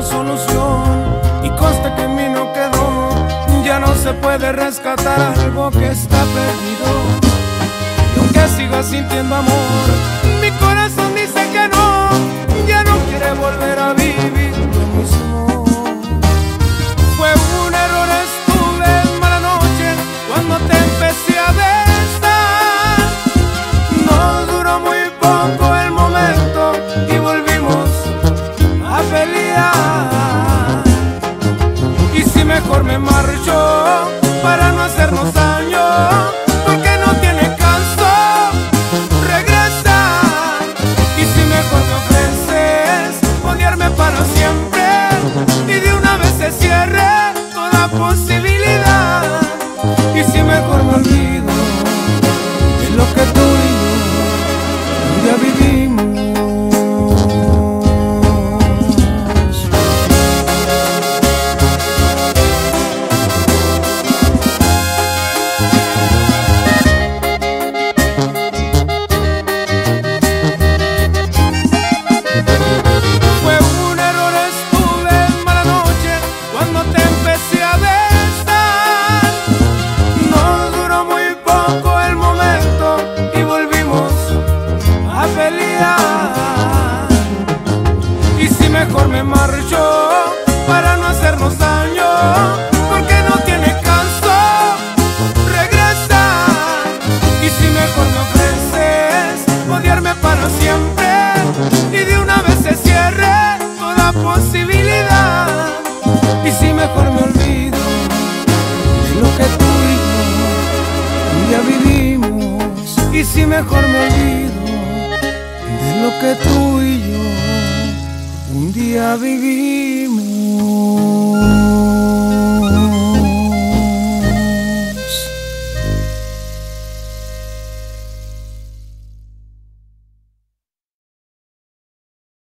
solución y consta que en mí no quedó. Ya no se puede rescatar algo que está perdido. Y aunque siga sintiendo amor, mi corazón dice que no, ya no quiere volver a vivir. Mejor me marcho para no hacernos daño, porque no tiene caso regresar. Y si mejor me ofreces odiarme para siempre y de una vez se cierre toda posibilidad. Y si mejor me olvido de lo que tú y yo ya vivimos. Y si mejor me olvido de lo que tú y yo un día vivimos.